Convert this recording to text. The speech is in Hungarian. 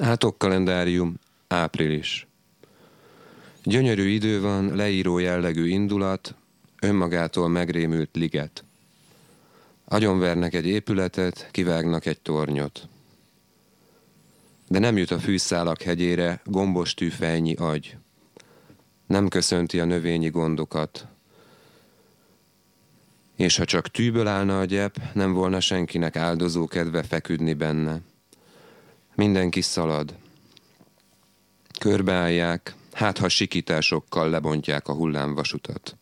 Átok kalendárium, április. Gyönyörű idő van, leíró jellegű indulat, önmagától megrémült liget. Agyonvernek egy épületet, kivágnak egy tornyot. De nem jut a fűszálak hegyére gombos tűfejnyi agy. Nem köszönti a növényi gondokat. És ha csak tűből állna a gyep, nem volna senkinek áldozó kedve feküdni benne. Mindenki szalad. Körbeállják, hát ha sikításokkal lebontják a hullámvasutat.